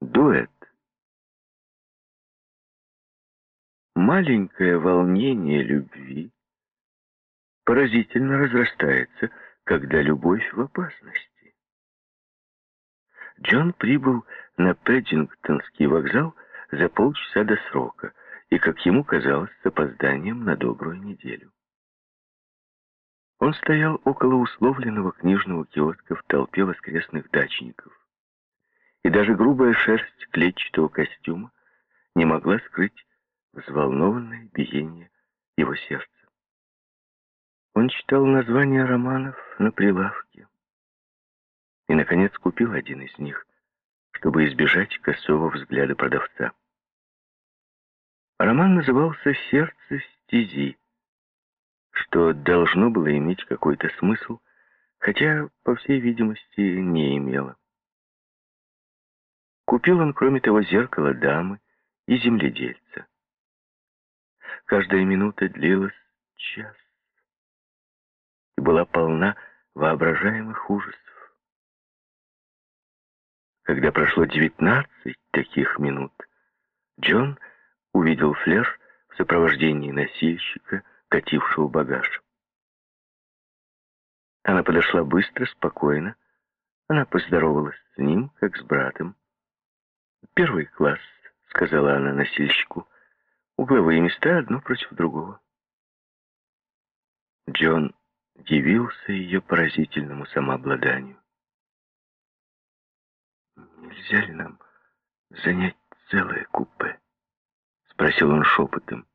Дуэт. Маленькое волнение любви поразительно разрастается, когда любовь в опасности. Джон прибыл на Пэддингтонский вокзал за полчаса до срока и, как ему казалось, с опозданием на добрую неделю. Он стоял около условленного книжного киоска в толпе воскресных дачников. И даже грубая шерсть клетчатого костюма не могла скрыть взволнованное биение его сердца. Он читал названия романов на прилавке и, наконец, купил один из них, чтобы избежать косого взгляда продавца. Роман назывался «Сердце стези», что должно было иметь какой-то смысл, хотя, по всей видимости, не имело. Купил он, кроме того, зеркало дамы и земледельца. Каждая минута длилась час и была полна воображаемых ужасов. Когда прошло девятнадцать таких минут, Джон увидел Флеш в сопровождении носильщика, катившего багаж. Она подошла быстро, спокойно. Она поздоровалась с ним, как с братом. «Первый класс», — сказала она носильщику. «Угловые места одно против другого». Джон дивился ее поразительному самообладанию. «Нельзя ли нам занять целое купе?» — спросил он шепотом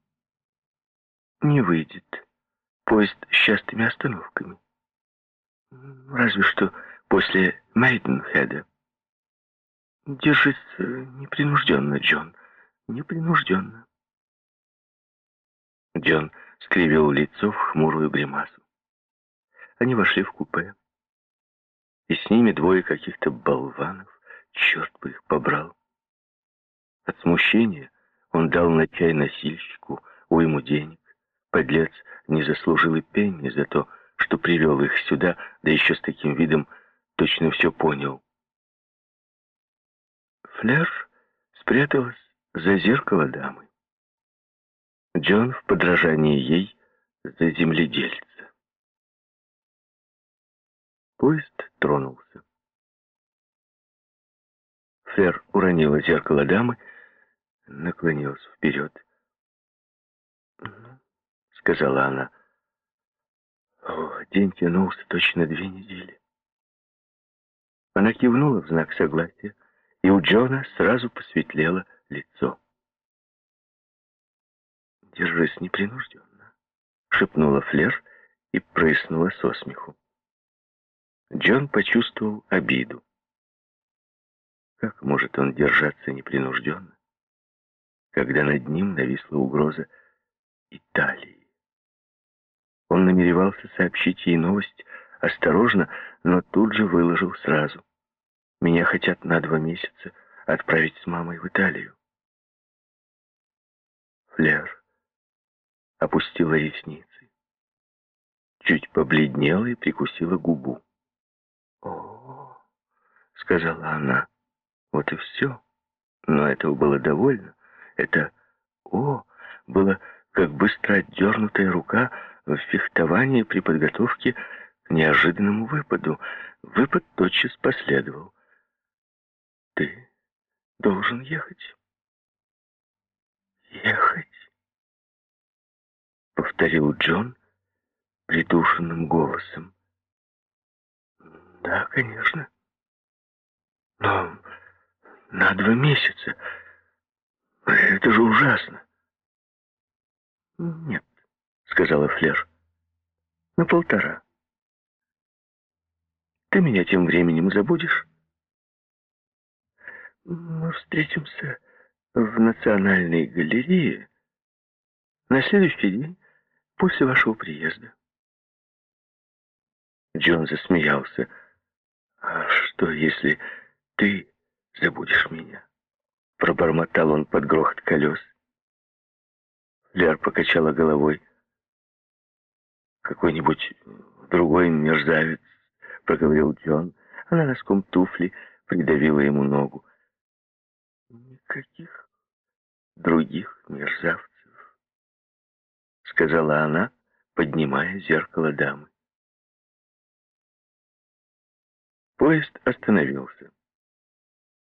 не выйдет. Поезд с частыми остановками. Разве что после Мейденхеда. Держись непринужденно, Джон. Непринужденно. Джон скривил лицо в хмурую гримасу. Они вошли в купе. И с ними двое каких-то болванов. Черт бы их побрал. От смущения он дал на чай носильщику уйму денег. Подлец не заслужил и пенни за то, что привел их сюда, да еще с таким видом точно все понял. Фляж спряталась за зеркало дамы. Джон в подражании ей за земледельца. Поезд тронулся. Флер уронила зеркало дамы, наклонилась вперед сказала она. О, день тянулся точно две недели. Она кивнула в знак согласия, и у Джона сразу посветлело лицо. «Держись непринужденно», — шепнула Флер и прыснула со смеху. Джон почувствовал обиду. Как может он держаться непринужденно, когда над ним нависла угроза Италии? Он намеревался сообщить ей новость осторожно, но тут же выложил сразу. «Меня хотят на два месяца отправить с мамой в Италию». Флер опустила ресницы, чуть побледнела и прикусила губу. «О, — сказала она, — вот и все. Но этого было довольно. Это «о» было как быстро отдернутая рука в фехтовании при подготовке к неожиданному выпаду. Выпад тотчас последовал. «Ты должен ехать». «Ехать?» — повторил Джон придушенным голосом. «Да, конечно. Но на два месяца. Это же ужасно». «Нет, сказала Флер. «На полтора. Ты меня тем временем забудешь? Мы встретимся в Национальной галерее на следующий день после вашего приезда». Джон засмеялся. «А что, если ты забудешь меня?» Пробормотал он под грохот колес. Лер покачала головой. «Какой-нибудь другой мерзавец», — проговорил Джон. Она носком туфли придавила ему ногу. Никаких других мерзавцев, сказала она, поднимая зеркало дамы. Поезд остановился.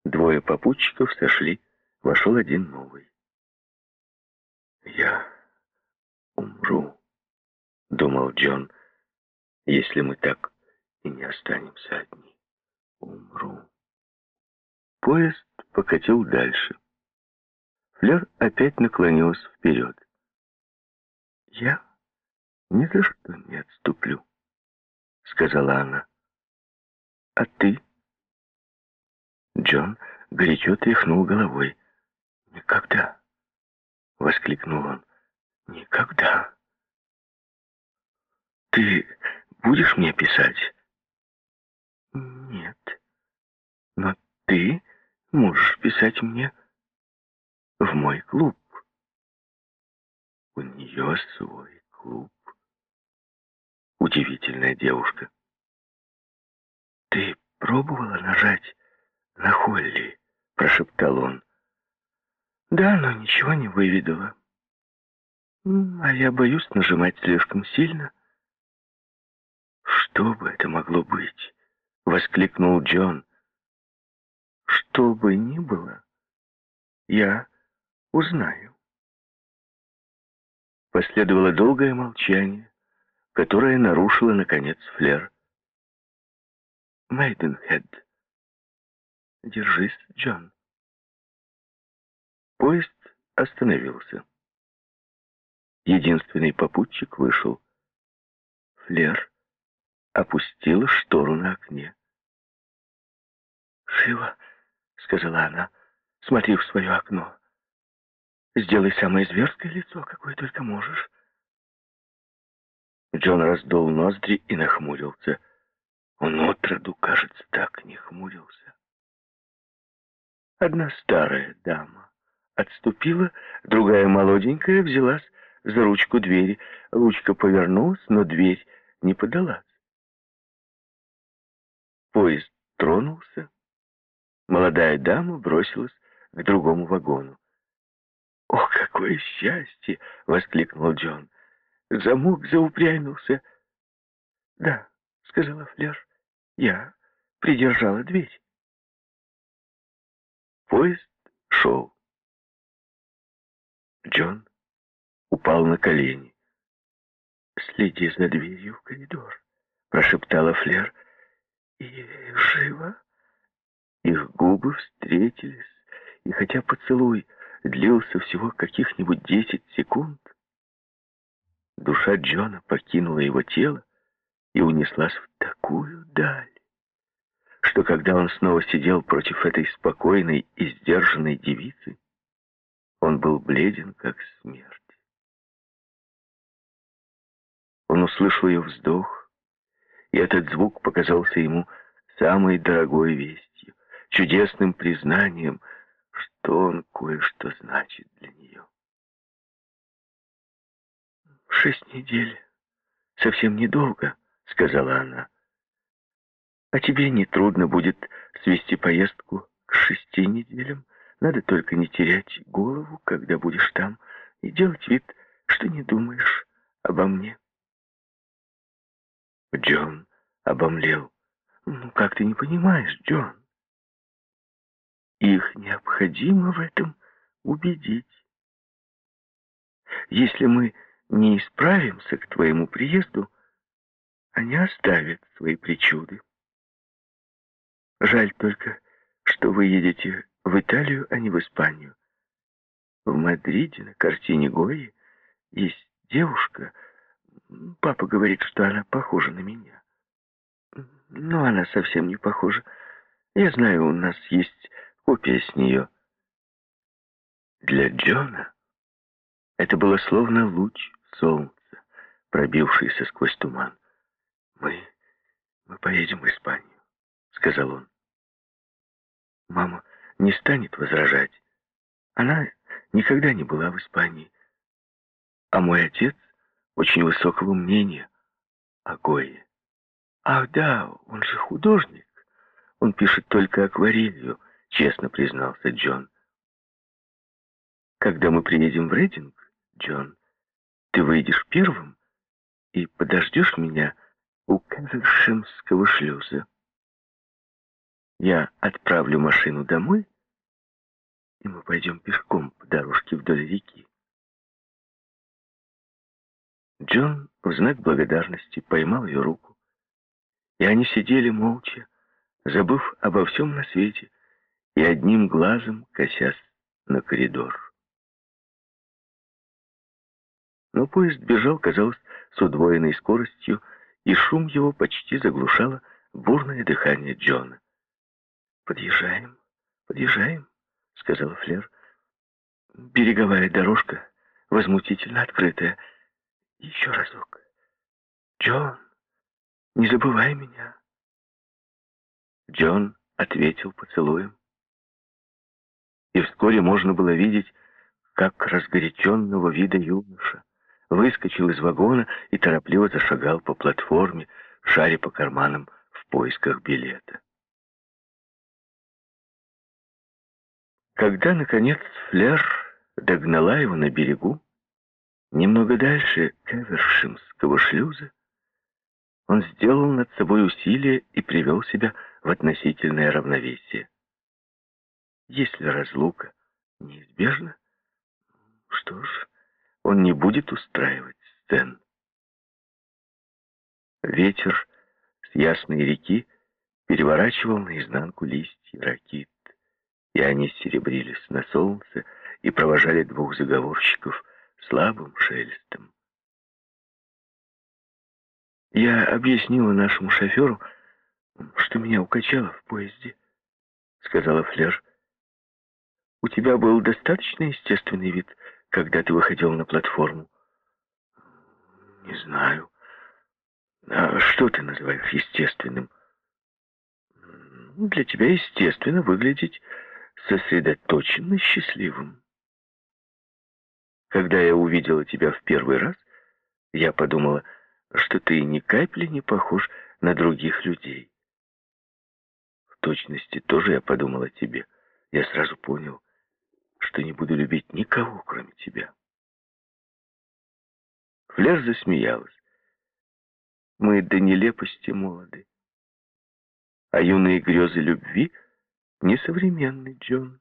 Двое попутчиков сошли, вошел один новый. «Я умру», — думал Джон, — «если мы так и не останемся одни. Умру». Поезд покатил дальше. Флер опять наклонилась вперед. «Я ни за что не отступлю», — сказала она. «А ты?» Джон горячо тряхнул головой. «Никогда!» — воскликнул он. «Никогда!» «Ты будешь мне писать?» «Нет. Но ты можешь писать мне в мой клуб». У нее свой клуб. Удивительная девушка. «Ты пробовала нажать на Холли?» — прошептал он. «Да, но ничего не выведала. А я боюсь нажимать слишком сильно». «Что бы это могло быть?» — воскликнул Джон. «Что бы ни было, я узнаю». Последовало долгое молчание, которое нарушило, наконец, Флер. «Мейденхед», Держись, Джон. Поезд остановился. Единственный попутчик вышел. Флер опустила штору на окне. «Шива», — сказала она, — «смотри в свое окно. Сделай самое зверское лицо, какое только можешь». Джон раздул ноздри и нахмурился. Он отроду, кажется, так не хмурился. Одна старая дама отступила, другая молоденькая взялась за ручку двери. Ручка повернулась, но дверь не подалась. Поезд тронулся. Молодая дама бросилась к другому вагону. «О, какое счастье!» — воскликнул Джон. Замок заупрямился. «Да», — сказала Флер, — «я придержала дверь». Поезд шел. Джон упал на колени. «Следи за дверью в коридор», — прошептала Флер. «И живо?» Их губы встретились, и хотя поцелуй длился всего каких-нибудь десять секунд, душа Джона покинула его тело и унеслась в такую даль, что когда он снова сидел против этой спокойной и сдержанной девицы, он был бледен, как смерть. Он услышал ее вздох, и этот звук показался ему самой дорогой вестью, чудесным признанием, что он кое-что значит для нее. «Шесть недель. Совсем недолго», — сказала она. А тебе не трудно будет свести поездку к шести неделям. Надо только не терять голову, когда будешь там, и делать вид, что не думаешь обо мне. Джон обомлел. Ну, как ты не понимаешь, Джон? Их необходимо в этом убедить. Если мы не исправимся к твоему приезду, они оставят свои причуды. Жаль только, что вы едете в Италию, а не в Испанию. В Мадриде на картине Гои есть девушка. Папа говорит, что она похожа на меня. Но она совсем не похожа. Я знаю, у нас есть копия с нее. Для Джона это было словно луч солнца, пробившийся сквозь туман. Мы, мы поедем в Испанию сказал он. Мама не станет возражать. Она никогда не была в Испании. А мой отец очень высокого мнения о Гое. Ах да, он же художник. Он пишет только акварелью, честно признался Джон. Когда мы приедем в Рейдинг, Джон, ты выйдешь первым и подождешь меня у Кавершемского шлюза. Я отправлю машину домой, и мы пойдем пешком по дорожке вдоль реки. Джон в знак благодарности поймал ее руку, и они сидели молча, забыв обо всем на свете и одним глазом косясь на коридор. Но поезд бежал, казалось, с удвоенной скоростью, и шум его почти заглушало бурное дыхание Джона. «Подъезжаем, подъезжаем», — сказала Флер. «Береговая дорожка, возмутительно открытая. Еще разок. Джон, не забывай меня». Джон ответил поцелуем. И вскоре можно было видеть, как разгоряченного вида юноша выскочил из вагона и торопливо зашагал по платформе, шаря по карманам в поисках билета. Когда, наконец, Флер догнала его на берегу, немного дальше Кевершимского шлюза, он сделал над собой усилие и привел себя в относительное равновесие. Если разлука неизбежна, что ж, он не будет устраивать сцен. Ветер с ясной реки переворачивал наизнанку листья ракит и они серебрились на солнце и провожали двух заговорщиков слабым шелестом. Я объяснила нашему шоферу, что меня укачало в поезде, сказала Флер. У тебя был достаточно естественный вид, когда ты выходил на платформу? Не знаю. А что ты называешь естественным? Для тебя естественно выглядеть сосредоточенно счастливым. Когда я увидела тебя в первый раз, я подумала, что ты ни капли не похож на других людей. В точности тоже я подумала тебе. Я сразу понял, что не буду любить никого, кроме тебя. Флер засмеялась. Мы до нелепости молоды. А юные грезы любви — несовременный Джон.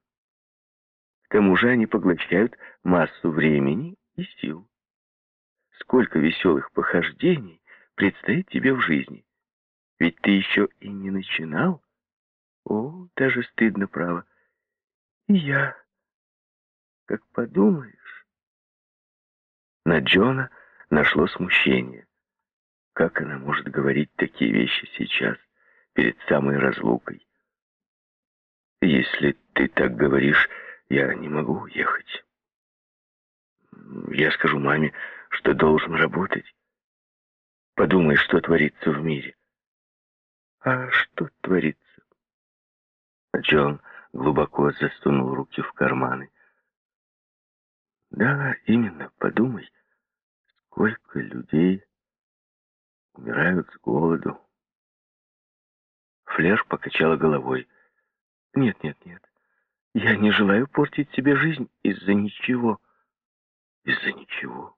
К тому же они поглощают массу времени и сил. Сколько веселых похождений предстоит тебе в жизни. Ведь ты еще и не начинал. О, даже стыдно, право. И я, как подумаешь. На Джона нашло смущение. Как она может говорить такие вещи сейчас, перед самой разлукой? Если ты так говоришь, я не могу уехать. Я скажу маме, что должен работать. Подумай, что творится в мире. А что творится? Джон глубоко засунул руки в карманы. Да, именно, подумай, сколько людей умирают с голоду. Флер покачала головой. Нет, нет, нет. Я не желаю портить себе жизнь из-за ничего. Из-за ничего.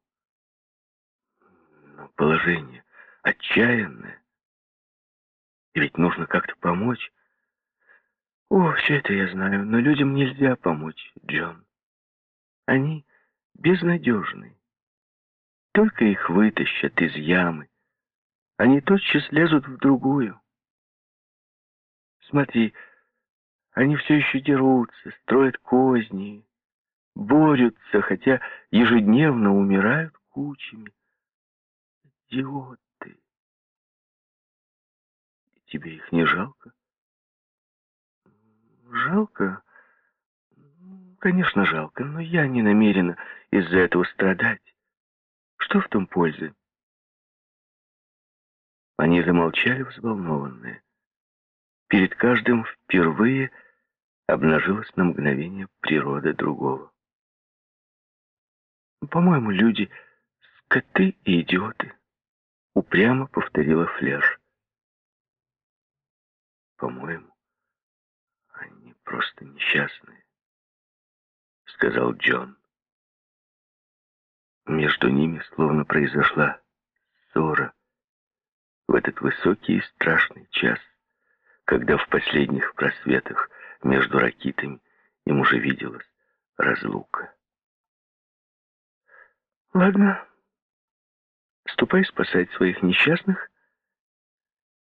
Но положение отчаянное. И ведь нужно как-то помочь. О, все это я знаю, но людям нельзя помочь, Джон. Они безнадежны. Только их вытащат из ямы. Они тотчас лезут в другую. Смотри, они все еще дерутся, строят козни, борются, хотя ежедневно умирают кучами. Идиоты. Тебе их не жалко? Жалко? Конечно, жалко, но я не намерена из-за этого страдать. Что в том пользы? Они замолчали взволнованные. Перед каждым впервые обнажилась на мгновение природа другого. «По-моему, люди — скоты и идиоты», — упрямо повторила Флеш. «По-моему, они просто несчастные», — сказал Джон. Между ними словно произошла ссора в этот высокий и страшный час, когда в последних просветах между ракитами им уже виделась разлука. «Ладно, ступай спасать своих несчастных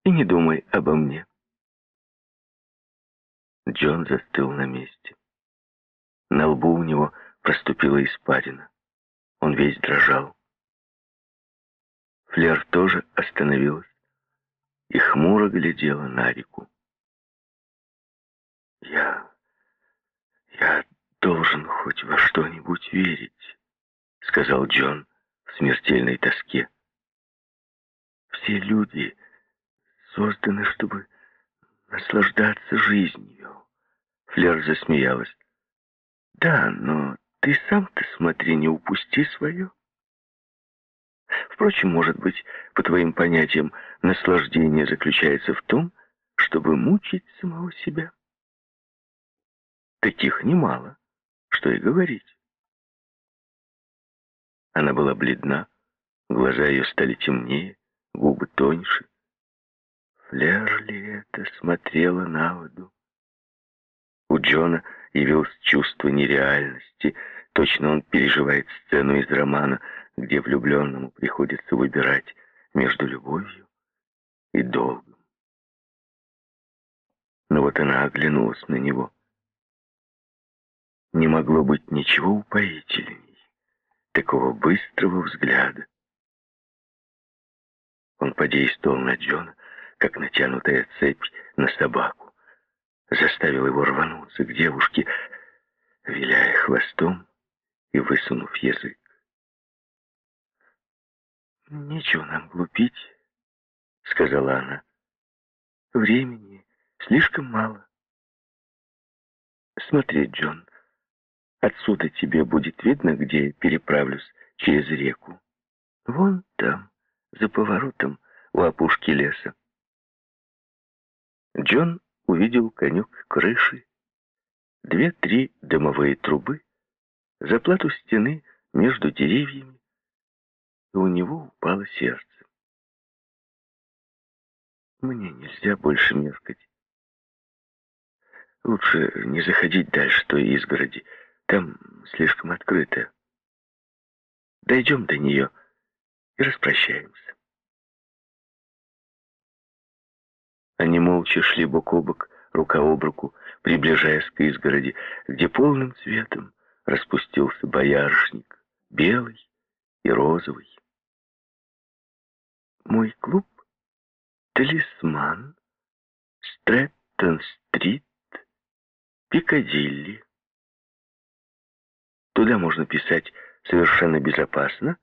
и не думай обо мне». Джон застыл на месте. На лбу у него проступила испарина. Он весь дрожал. Флер тоже остановилась и хмуро глядела на реку. «Я... я должен хоть во что-нибудь верить», — сказал Джон в смертельной тоске. «Все люди созданы, чтобы наслаждаться жизнью». Флер засмеялась. «Да, но ты сам-то смотри, не упусти свое». Впрочем, может быть, по твоим понятиям, наслаждение заключается в том, чтобы мучить самого себя. Таких немало, что и говорить. Она была бледна, глаза ее стали темнее, губы тоньше. Флер ли это смотрела на воду? У Джона явилось чувство нереальности. Точно он переживает сцену из романа, где влюбленному приходится выбирать между любовью и долгом. Но вот она оглянулась на него. Не могло быть ничего упоительней, такого быстрого взгляда. Он подействовал на Джона, как натянутая цепь на собаку. Заставил его рвануться к девушке, виляя хвостом и высунув язык. «Нечего нам глупить», — сказала она. «Времени слишком мало. Смотри, Джон, Отсюда тебе будет видно, где переправлюсь через реку. Вон там, за поворотом, у опушки леса. Джон увидел конек крыши, две-три дымовые трубы, заплату стены между деревьями, и у него упало сердце. Мне нельзя больше меркать. Лучше не заходить дальше той изгороди, там слишком открыто. Дойдем до нее и распрощаемся. Они молча шли бок о бок, рука об руку, приближаясь к изгороди, где полным цветом распустился боярышник, белый и розовый. Мой клуб — талисман, Стрэттон-стрит, Пикадилли. Туда можно писать совершенно безопасно,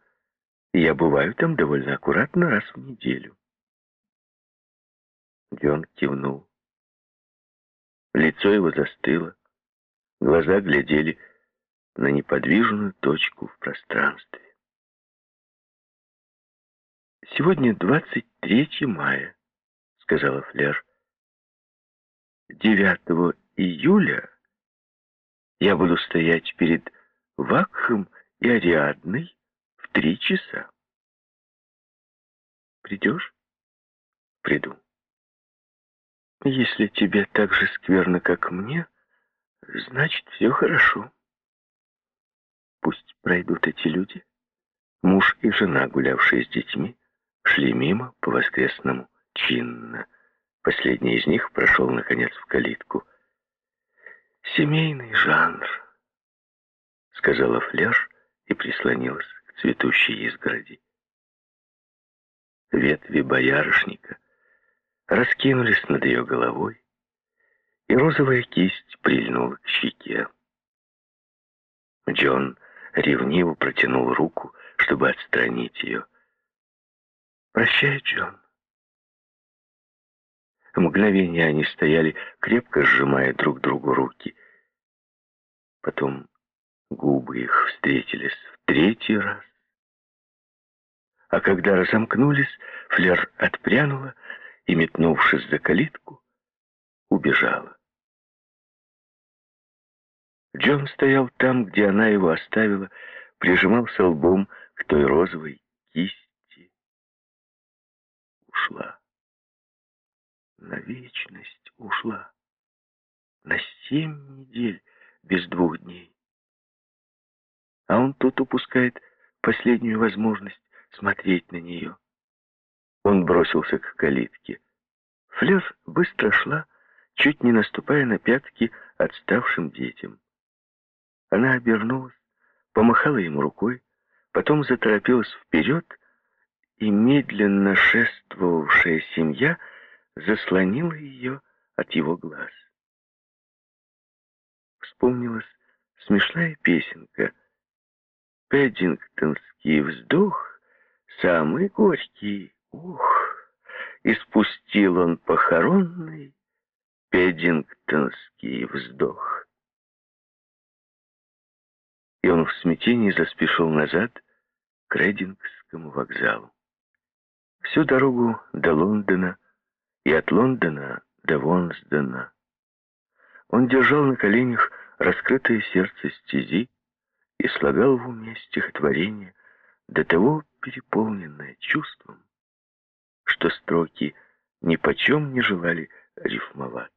и я бываю там довольно аккуратно раз в неделю. Джон кивнул. Лицо его застыло, глаза глядели на неподвижную точку в пространстве. «Сегодня 23 мая», — сказала Флер. «9 июля я буду стоять перед Вакхом и Ариадной в три часа. Придешь? Приду. Если тебе так же скверно, как мне, значит, все хорошо. Пусть пройдут эти люди. Муж и жена, гулявшие с детьми, шли мимо по воскресному чинно. Последний из них прошел, наконец, в калитку. Семейный жанр сказала Фляж и прислонилась к цветущей изгороди. Ветви боярышника раскинулись над ее головой, и розовая кисть прильнула к щеке. Джон ревниво протянул руку, чтобы отстранить ее. «Прощай, Джон». В мгновение они стояли, крепко сжимая друг другу руки. Потом Губы их встретились в третий раз. А когда разомкнулись, Флер отпрянула и, метнувшись за калитку, убежала. Джон стоял там, где она его оставила, прижимался лбом к той розовой кисти, ушла. На вечность ушла. На семь недель без двух дней. А он тут упускает последнюю возможность смотреть на нее. Он бросился к калитке. Флёр быстро шла, чуть не наступая на пятки отставшим детям. Она обернулась, помахала ему рукой, потом заторопилась вперед, и медленно шествовавшая семья заслонила ее от его глаз. Вспомнилась смешная песенка «Пэддингтонский вздох, самый горький, ух!» И спустил он похоронный педингтонский вздох. И он в смятении заспешил назад к Рейдингскому вокзалу. Всю дорогу до Лондона и от Лондона до Вонсдена он держал на коленях раскрытое сердце стези и слагал в уме стихотворение, до того переполненное чувством, что строки ни почем не желали рифмовать.